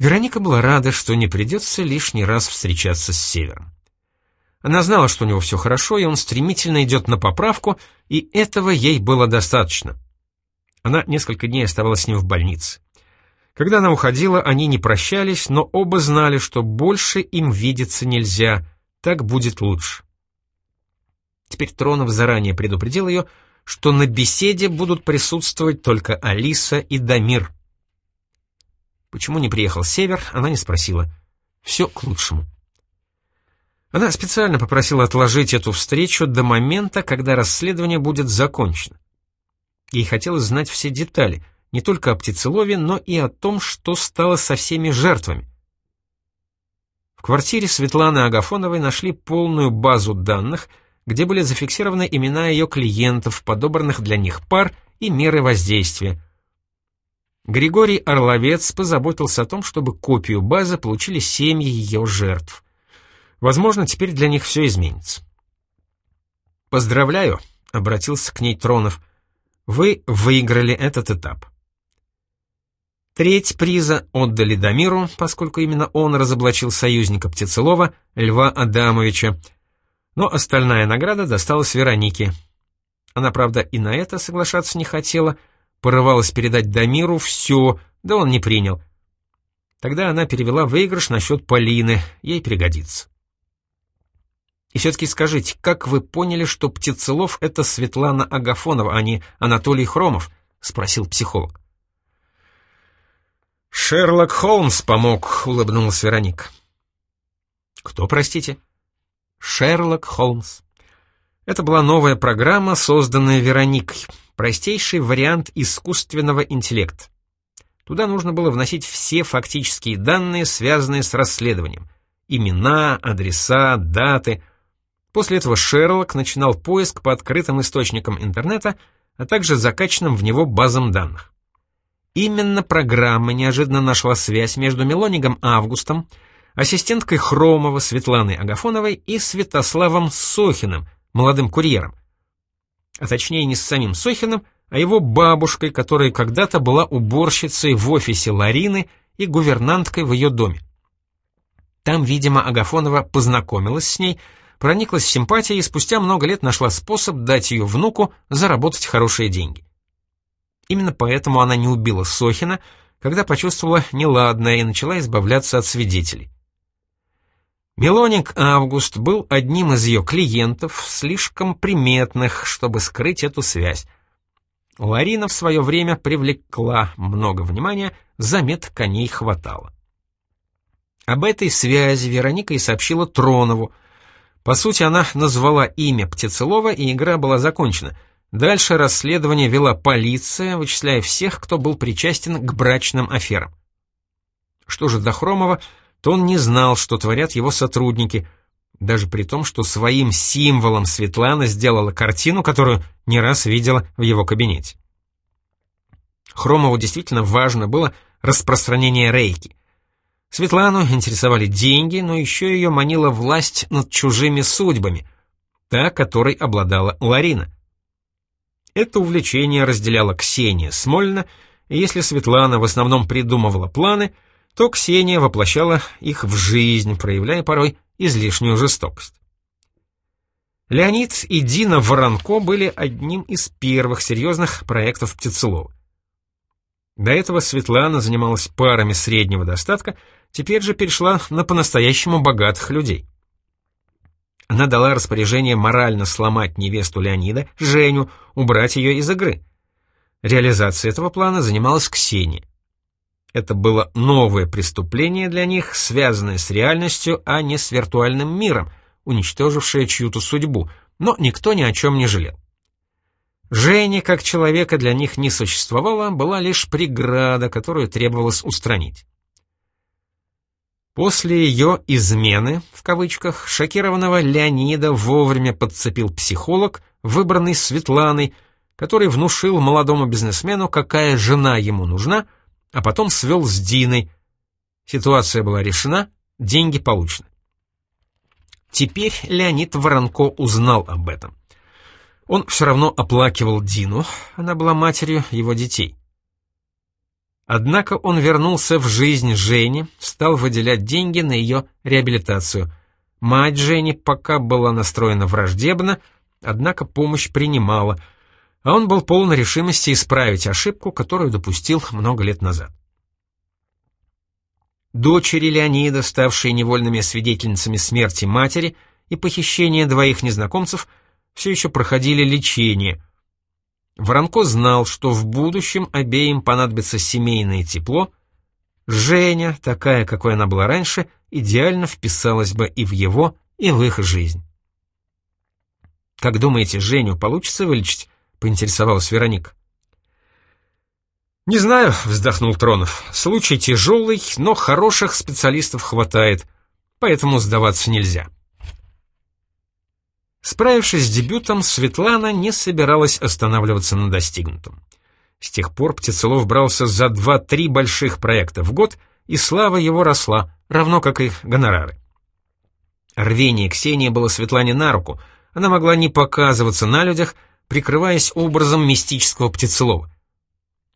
Вероника была рада, что не придется лишний раз встречаться с Севером. Она знала, что у него все хорошо, и он стремительно идет на поправку, и этого ей было достаточно. Она несколько дней оставалась с ним в больнице. Когда она уходила, они не прощались, но оба знали, что больше им видеться нельзя, так будет лучше. Теперь Тронов заранее предупредил ее, что на беседе будут присутствовать только Алиса и Дамир. Почему не приехал Север, она не спросила. Все к лучшему. Она специально попросила отложить эту встречу до момента, когда расследование будет закончено. Ей хотелось знать все детали, не только о птицелове, но и о том, что стало со всеми жертвами. В квартире Светланы Агафоновой нашли полную базу данных, где были зафиксированы имена ее клиентов, подобранных для них пар и меры воздействия. Григорий Орловец позаботился о том, чтобы копию базы получили семьи ее жертв. Возможно, теперь для них все изменится. «Поздравляю», — обратился к ней Тронов, — «вы выиграли этот этап». Треть приза отдали Дамиру, поскольку именно он разоблачил союзника Птицелова, Льва Адамовича, но остальная награда досталась Веронике. Она, правда, и на это соглашаться не хотела, порывалась передать Дамиру все, да он не принял. Тогда она перевела выигрыш на счет Полины, ей пригодится. И все-таки скажите, как вы поняли, что Птицелов — это Светлана Агафонова, а не Анатолий Хромов? — спросил психолог. «Шерлок Холмс помог», — улыбнулась Вероника. «Кто, простите?» «Шерлок Холмс». Это была новая программа, созданная Вероникой, простейший вариант искусственного интеллекта. Туда нужно было вносить все фактические данные, связанные с расследованием. Имена, адреса, даты, После этого Шерлок начинал поиск по открытым источникам интернета, а также закачанным в него базам данных. Именно программа неожиданно нашла связь между Мелонигом Августом, ассистенткой Хромова Светланой Агафоновой и Святославом Сохиным, молодым курьером. А точнее не с самим Сохиным, а его бабушкой, которая когда-то была уборщицей в офисе Ларины и гувернанткой в ее доме. Там, видимо, Агафонова познакомилась с ней, прониклась симпатией и спустя много лет нашла способ дать ее внуку заработать хорошие деньги. Именно поэтому она не убила Сохина, когда почувствовала неладное и начала избавляться от свидетелей. Мелоник Август был одним из ее клиентов, слишком приметных, чтобы скрыть эту связь. Ларина в свое время привлекла много внимания, заметок о ней хватало. Об этой связи Вероника и сообщила Тронову, по сути, она назвала имя Птицелова, и игра была закончена. Дальше расследование вела полиция, вычисляя всех, кто был причастен к брачным аферам. Что же до Хромова, то он не знал, что творят его сотрудники, даже при том, что своим символом Светлана сделала картину, которую не раз видела в его кабинете. Хромову действительно важно было распространение рейки. Светлану интересовали деньги, но еще ее манила власть над чужими судьбами, та, которой обладала Ларина. Это увлечение разделяла Ксения Смольна, и если Светлана в основном придумывала планы, то Ксения воплощала их в жизнь, проявляя порой излишнюю жестокость. Леонид и Дина Воронко были одним из первых серьезных проектов Птицелова. До этого Светлана занималась парами среднего достатка, теперь же перешла на по-настоящему богатых людей. Она дала распоряжение морально сломать невесту Леонида, Женю, убрать ее из игры. Реализацией этого плана занималась Ксения. Это было новое преступление для них, связанное с реальностью, а не с виртуальным миром, уничтожившее чью-то судьбу, но никто ни о чем не жалел. Женя, как человека, для них не существовало, была лишь преграда, которую требовалось устранить. После ее «измены», в кавычках, шокированного Леонида вовремя подцепил психолог, выбранный Светланой, который внушил молодому бизнесмену, какая жена ему нужна, а потом свел с Диной. Ситуация была решена, деньги получены. Теперь Леонид Воронко узнал об этом. Он все равно оплакивал Дину, она была матерью его детей. Однако он вернулся в жизнь Жени, стал выделять деньги на ее реабилитацию. Мать Жени пока была настроена враждебно, однако помощь принимала, а он был полон решимости исправить ошибку, которую допустил много лет назад. Дочери Леонида, ставшие невольными свидетельницами смерти матери и похищения двоих незнакомцев, все еще проходили лечение. Воронко знал, что в будущем обеим понадобится семейное тепло. Женя, такая, какой она была раньше, идеально вписалась бы и в его, и в их жизнь. «Как думаете, Женю получится вылечить?» — поинтересовалась Вероника. «Не знаю», — вздохнул Тронов. «Случай тяжелый, но хороших специалистов хватает, поэтому сдаваться нельзя». Справившись с дебютом, Светлана не собиралась останавливаться на достигнутом. С тех пор Птицелов брался за два-три больших проекта в год, и слава его росла, равно как и гонорары. Рвение Ксении было Светлане на руку, она могла не показываться на людях, прикрываясь образом мистического Птицелова.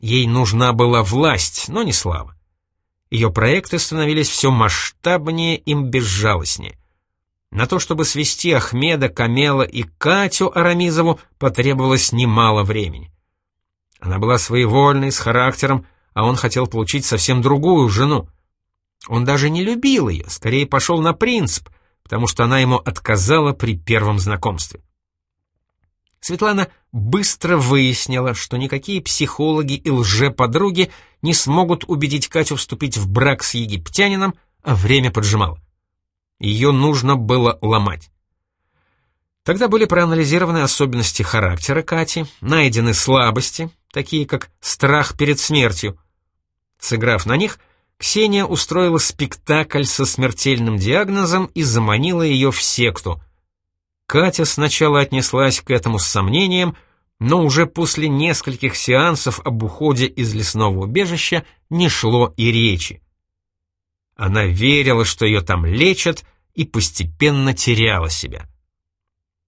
Ей нужна была власть, но не слава. Ее проекты становились все масштабнее и безжалостнее. На то, чтобы свести Ахмеда, Камела и Катю Арамизову, потребовалось немало времени. Она была своевольной, с характером, а он хотел получить совсем другую жену. Он даже не любил ее, скорее пошел на принцип, потому что она ему отказала при первом знакомстве. Светлана быстро выяснила, что никакие психологи и лжеподруги не смогут убедить Катю вступить в брак с египтянином, а время поджимало. Ее нужно было ломать. Тогда были проанализированы особенности характера Кати, найдены слабости, такие как страх перед смертью. Сыграв на них, Ксения устроила спектакль со смертельным диагнозом и заманила ее в секту. Катя сначала отнеслась к этому с сомнением, но уже после нескольких сеансов об уходе из лесного убежища не шло и речи. Она верила, что ее там лечат, и постепенно теряла себя.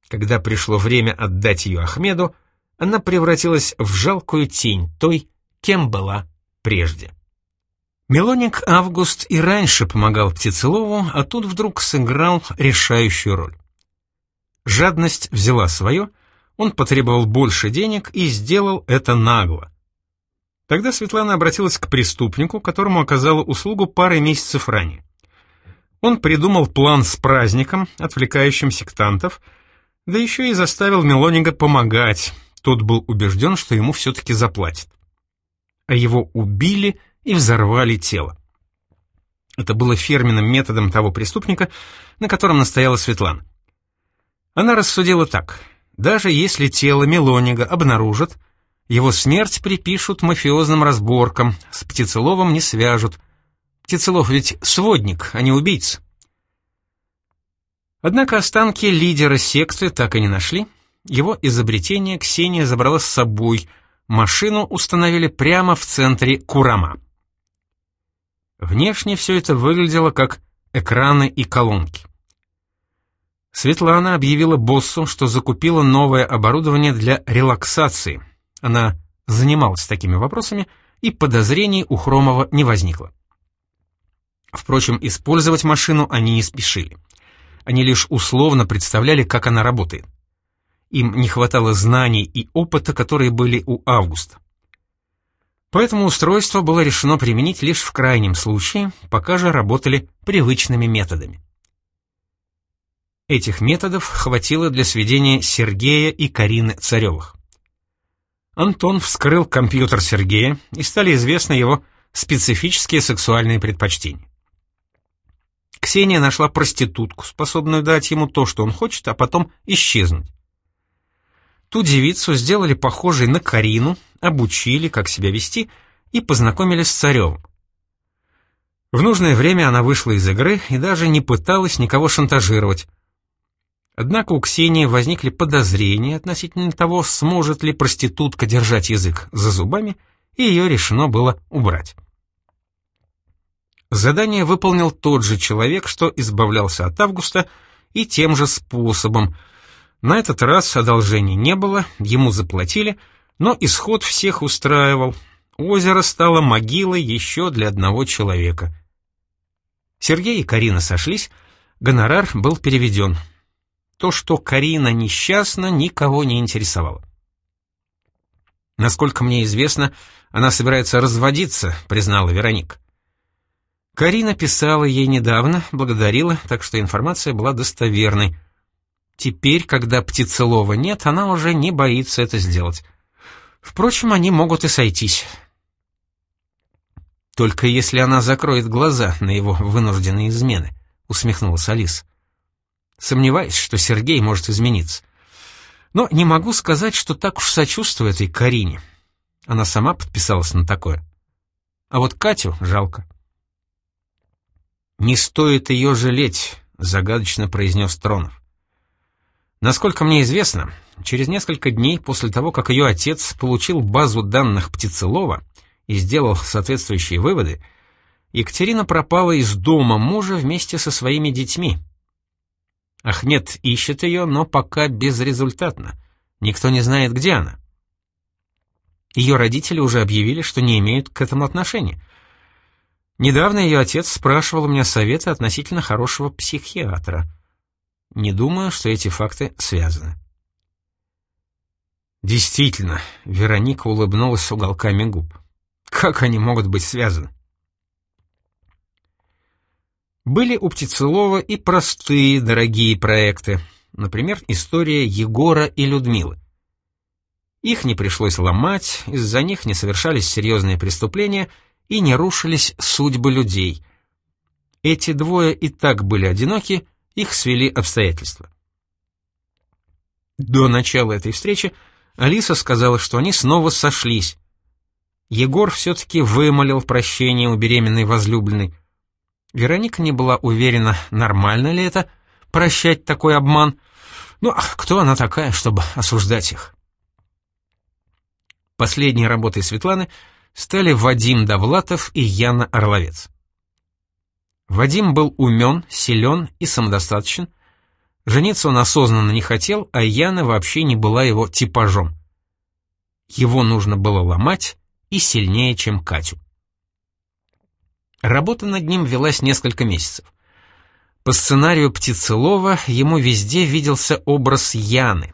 Когда пришло время отдать ее Ахмеду, она превратилась в жалкую тень той, кем была прежде. Мелоник Август и раньше помогал Птицелову, а тут вдруг сыграл решающую роль. Жадность взяла свое, он потребовал больше денег и сделал это нагло. Тогда Светлана обратилась к преступнику, которому оказала услугу пары месяцев ранее. Он придумал план с праздником, отвлекающим сектантов, да еще и заставил Мелонига помогать. Тот был убежден, что ему все-таки заплатят. А его убили и взорвали тело. Это было фирменным методом того преступника, на котором настояла Светлана. Она рассудила так. Даже если тело Мелонига обнаружат, его смерть припишут мафиозным разборкам, с Птицеловым не свяжут. Птицелов ведь сводник, а не убийца. Однако останки лидера секты так и не нашли. Его изобретение Ксения забрала с собой. Машину установили прямо в центре Курама. Внешне все это выглядело как экраны и колонки. Светлана объявила боссу, что закупила новое оборудование для релаксации. Она занималась такими вопросами, и подозрений у Хромова не возникло. Впрочем, использовать машину они не спешили. Они лишь условно представляли, как она работает. Им не хватало знаний и опыта, которые были у Августа. Поэтому устройство было решено применить лишь в крайнем случае, пока же работали привычными методами. Этих методов хватило для сведения Сергея и Карины Царевых. Антон вскрыл компьютер Сергея, и стали известны его специфические сексуальные предпочтения. Ксения нашла проститутку, способную дать ему то, что он хочет, а потом исчезнуть. Ту девицу сделали похожей на Карину, обучили, как себя вести, и познакомили с Царевым. В нужное время она вышла из игры и даже не пыталась никого шантажировать. Однако у Ксении возникли подозрения относительно того, сможет ли проститутка держать язык за зубами, и ее решено было убрать. Задание выполнил тот же человек, что избавлялся от Августа, и тем же способом. На этот раз одолжений не было, ему заплатили, но исход всех устраивал. озеро стало могилой еще для одного человека. Сергей и Карина сошлись, гонорар был переведен. То, что Карина несчастна, никого не интересовало. «Насколько мне известно, она собирается разводиться», — признала Вероник. Карина писала ей недавно, благодарила, так что информация была достоверной. Теперь, когда Птицелова нет, она уже не боится это сделать. Впрочем, они могут и сойтись. «Только если она закроет глаза на его вынужденные измены», — усмехнулась Алиса. «Сомневаюсь, что Сергей может измениться. Но не могу сказать, что так уж сочувствую этой Карине. Она сама подписалась на такое. А вот Катю жалко». «Не стоит ее жалеть», — загадочно произнес Тронов. Насколько мне известно, через несколько дней после того, как ее отец получил базу данных Птицелова и сделал соответствующие выводы, Екатерина пропала из дома мужа вместе со своими детьми. Ахмед ищет ее, но пока безрезультатно. Никто не знает, где она. Ее родители уже объявили, что не имеют к этому отношения. Недавно ее отец спрашивал у меня совета относительно хорошего психиатра. Не думаю, что эти факты связаны. Действительно, Вероника улыбнулась уголками губ. Как они могут быть связаны? Были у Птицелова и простые, дорогие проекты. Например, история Егора и Людмилы. Их не пришлось ломать, из-за них не совершались серьезные преступления и не рушились судьбы людей. Эти двое и так были одиноки, их свели обстоятельства. До начала этой встречи Алиса сказала, что они снова сошлись. Егор все-таки вымолил прощение у беременной возлюбленной. Вероника не была уверена, нормально ли это — прощать такой обман. Ну, а кто она такая, чтобы осуждать их? Последней работой Светланы стали Вадим Довлатов и Яна Орловец. Вадим был умен, силен и самодостаточен. Жениться он осознанно не хотел, а Яна вообще не была его типажом. Его нужно было ломать и сильнее, чем Катю. Работа над ним велась несколько месяцев. По сценарию Птицелова ему везде виделся образ Яны.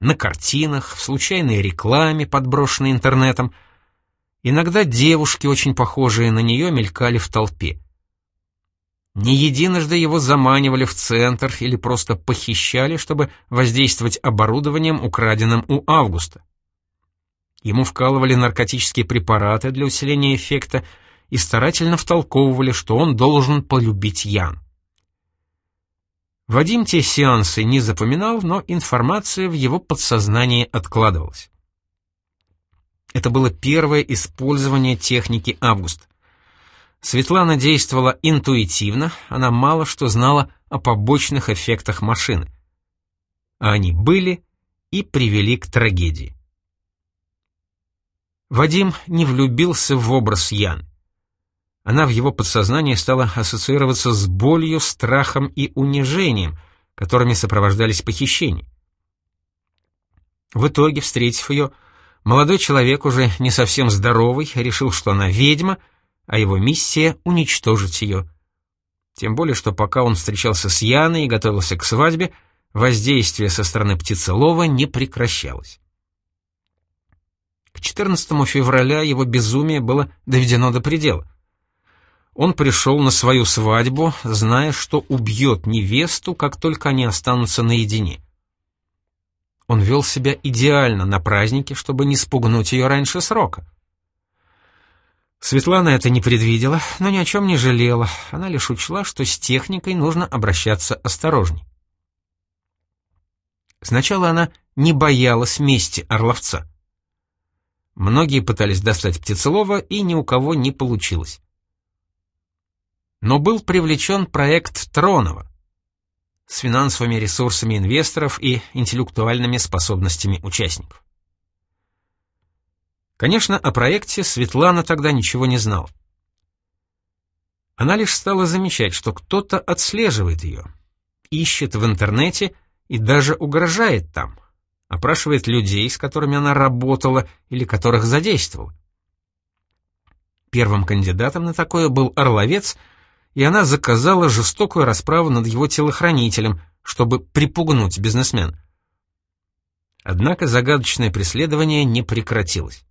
На картинах, в случайной рекламе, подброшенной интернетом. Иногда девушки, очень похожие на нее, мелькали в толпе. Не единожды его заманивали в центр или просто похищали, чтобы воздействовать оборудованием, украденным у Августа. Ему вкалывали наркотические препараты для усиления эффекта и старательно втолковывали, что он должен полюбить Ян. Вадим те сеансы не запоминал, но информация в его подсознании откладывалась. Это было первое использование техники Августа. Светлана действовала интуитивно, она мало что знала о побочных эффектах машины. А они были и привели к трагедии. Вадим не влюбился в образ Ян. Она в его подсознании стала ассоциироваться с болью, страхом и унижением, которыми сопровождались похищения. В итоге, встретив ее, молодой человек, уже не совсем здоровый, решил, что она ведьма — а его миссия — уничтожить ее. Тем более, что пока он встречался с Яной и готовился к свадьбе, воздействие со стороны птицелова не прекращалось. К 14 февраля его безумие было доведено до предела. Он пришел на свою свадьбу, зная, что убьет невесту, как только они останутся наедине. Он вел себя идеально на празднике, чтобы не спугнуть ее раньше срока. Светлана это не предвидела, но ни о чем не жалела. Она лишь учла, что с техникой нужно обращаться осторожней. Сначала она не боялась мести Орловца. Многие пытались достать Птицелова, и ни у кого не получилось. Но был привлечен проект Тронова с финансовыми ресурсами инвесторов и интеллектуальными способностями участников. Конечно, о проекте Светлана тогда ничего не знала. Она лишь стала замечать, что кто-то отслеживает ее, ищет в интернете и даже угрожает там, опрашивает людей, с которыми она работала или которых задействовала. Первым кандидатом на такое был Орловец, и она заказала жестокую расправу над его телохранителем, чтобы припугнуть бизнесмена. Однако загадочное преследование не прекратилось.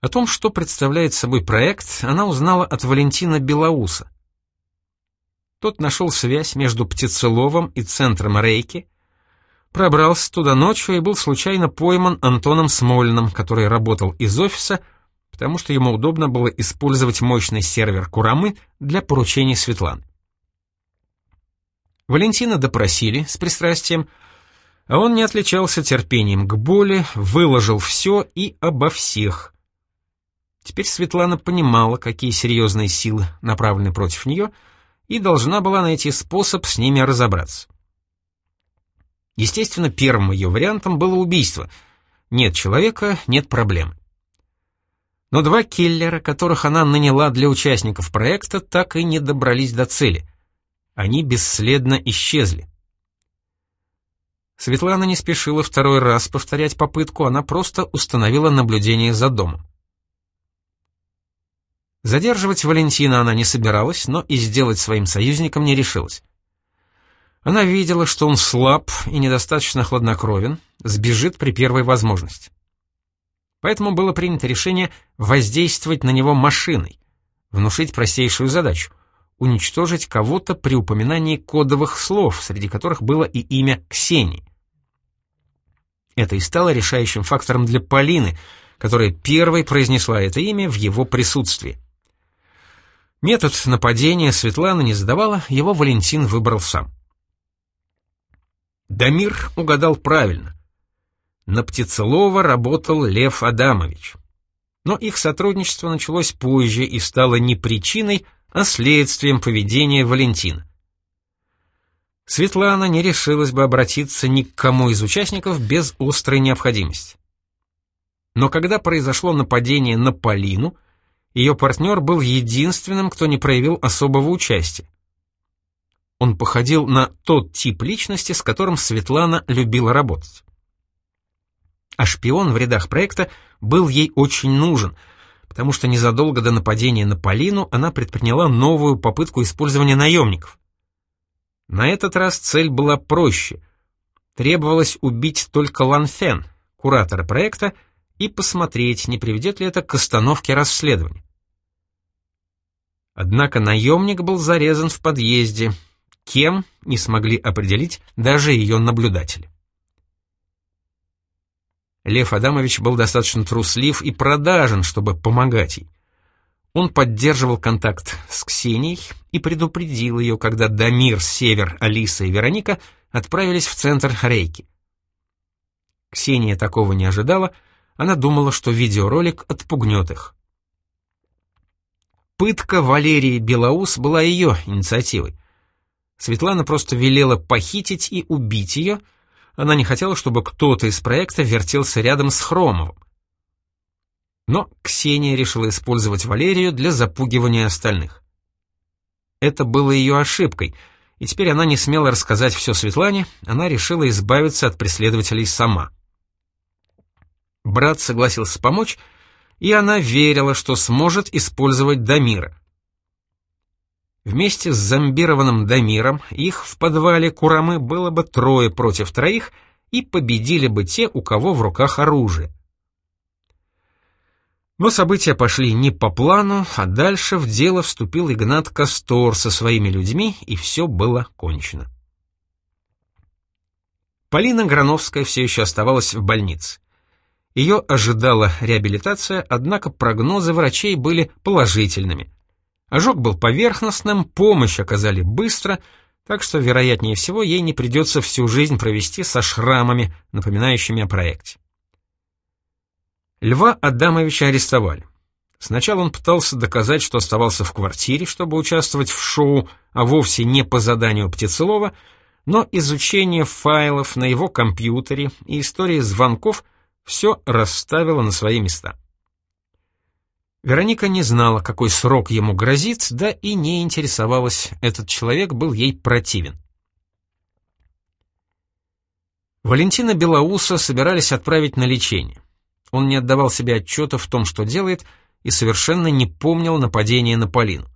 О том, что представляет собой проект, она узнала от Валентина Белоуса. Тот нашел связь между Птицеловым и центром Рейки, пробрался туда ночью и был случайно пойман Антоном Смольным, который работал из офиса, потому что ему удобно было использовать мощный сервер Курамы для поручений Светланы. Валентина допросили с пристрастием, а он не отличался терпением к боли, выложил все и обо всех. Теперь Светлана понимала, какие серьезные силы направлены против нее, и должна была найти способ с ними разобраться. Естественно, первым ее вариантом было убийство. Нет человека — нет проблем. Но два киллера, которых она наняла для участников проекта, так и не добрались до цели. Они бесследно исчезли. Светлана не спешила второй раз повторять попытку, она просто установила наблюдение за домом. Задерживать Валентина она не собиралась, но и сделать своим союзником не решилась. Она видела, что он слаб и недостаточно хладнокровен, сбежит при первой возможности. Поэтому было принято решение воздействовать на него машиной, внушить простейшую задачу — уничтожить кого-то при упоминании кодовых слов, среди которых было и имя Ксении. Это и стало решающим фактором для Полины, которая первой произнесла это имя в его присутствии. Метод нападения Светлана не задавала, его Валентин выбрал сам. Дамир угадал правильно. На Птицелова работал Лев Адамович. Но их сотрудничество началось позже и стало не причиной, а следствием поведения Валентина. Светлана не решилась бы обратиться ни к кому из участников без острой необходимости. Но когда произошло нападение на Полину, ее партнер был единственным, кто не проявил особого участия. Он походил на тот тип личности, с которым Светлана любила работать. А шпион в рядах проекта был ей очень нужен, потому что незадолго до нападения на Полину она предприняла новую попытку использования наемников. На этот раз цель была проще. Требовалось убить только Лан Фен, куратора проекта, и посмотреть, не приведет ли это к остановке расследования. Однако наемник был зарезан в подъезде, Кем, не смогли определить даже ее наблюдатели. Лев Адамович был достаточно труслив и продажен, чтобы помогать ей. Он поддерживал контакт с Ксенией и предупредил ее, когда Дамир, Север, Алиса и Вероника отправились в центр Рейки. Ксения такого не ожидала, она думала, что видеоролик отпугнет их. Пытка Валерии Белоус была ее инициативой. Светлана просто велела похитить и убить ее. Она не хотела, чтобы кто-то из проекта вертелся рядом с Хромовым. Но Ксения решила использовать Валерию для запугивания остальных. Это было ее ошибкой, и теперь она не смела рассказать все Светлане, она решила избавиться от преследователей сама. Брат согласился помочь, и она верила, что сможет использовать Дамира. Вместе с зомбированным Дамиром их в подвале Курамы было бы трое против троих, и победили бы те, у кого в руках оружие. Но события пошли не по плану, а дальше в дело вступил Игнат Кастор со своими людьми, и все было кончено. Полина Грановская все еще оставалась в больнице. Ее ожидала реабилитация, однако прогнозы врачей были положительными. Ожог был поверхностным, помощь оказали быстро, так что, вероятнее всего, ей не придется всю жизнь провести со шрамами, напоминающими о проекте. Льва Адамовича арестовали. Сначала он пытался доказать, что оставался в квартире, чтобы участвовать в шоу, а вовсе не по заданию Птицелова, но изучение файлов на его компьютере и истории звонков все расставило на свои места. Вероника не знала, какой срок ему грозит, да и не интересовалась, этот человек был ей противен. Валентина Белоуса собирались отправить на лечение. Он не отдавал себе отчета в том, что делает, и совершенно не помнил нападения на Полину.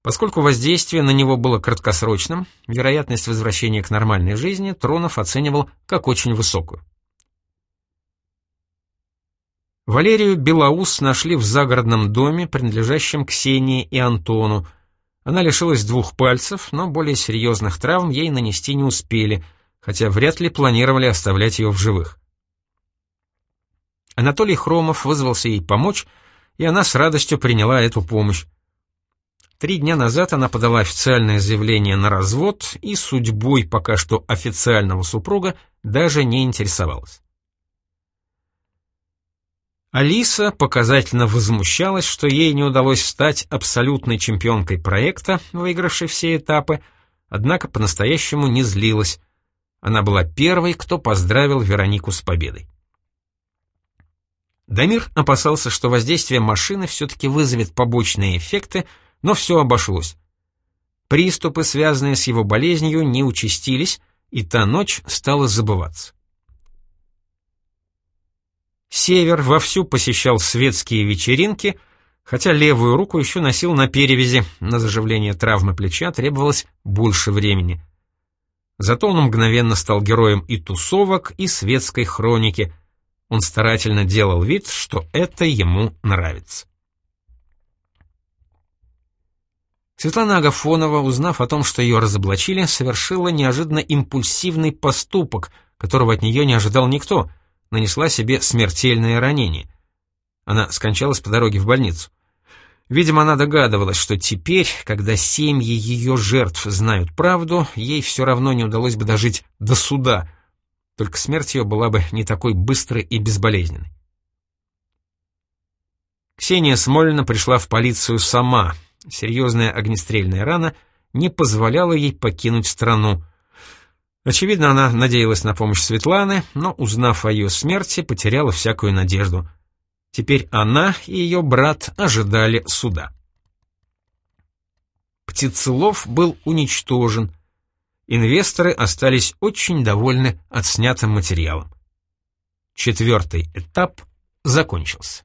Поскольку воздействие на него было краткосрочным, вероятность возвращения к нормальной жизни Тронов оценивал как очень высокую. Валерию Белоус нашли в загородном доме, принадлежащем Ксении и Антону. Она лишилась двух пальцев, но более серьезных травм ей нанести не успели, хотя вряд ли планировали оставлять ее в живых. Анатолий Хромов вызвался ей помочь, и она с радостью приняла эту помощь. Три дня назад она подала официальное заявление на развод и судьбой пока что официального супруга даже не интересовалась. Алиса показательно возмущалась, что ей не удалось стать абсолютной чемпионкой проекта, выигравшей все этапы, однако по-настоящему не злилась. Она была первой, кто поздравил Веронику с победой. Дамир опасался, что воздействие машины все-таки вызовет побочные эффекты, но все обошлось. Приступы, связанные с его болезнью, не участились, и та ночь стала забываться. Север вовсю посещал светские вечеринки, хотя левую руку еще носил на перевязи, на заживление травмы плеча требовалось больше времени. Зато он мгновенно стал героем и тусовок, и светской хроники. Он старательно делал вид, что это ему нравится. Светлана Агафонова, узнав о том, что ее разоблачили, совершила неожиданно импульсивный поступок, которого от нее не ожидал никто, нанесла себе смертельное ранение. Она скончалась по дороге в больницу. Видимо, она догадывалась, что теперь, когда семьи ее жертв знают правду, ей все равно не удалось бы дожить до суда, только смерть ее была бы не такой быстрой и безболезненной. Ксения Смолина пришла в полицию сама, Серьезная огнестрельная рана не позволяла ей покинуть страну. Очевидно, она надеялась на помощь Светланы, но, узнав о ее смерти, потеряла всякую надежду. Теперь она и ее брат ожидали суда. Птицелов был уничтожен. Инвесторы остались очень довольны отснятым материалом. Четвертый этап закончился.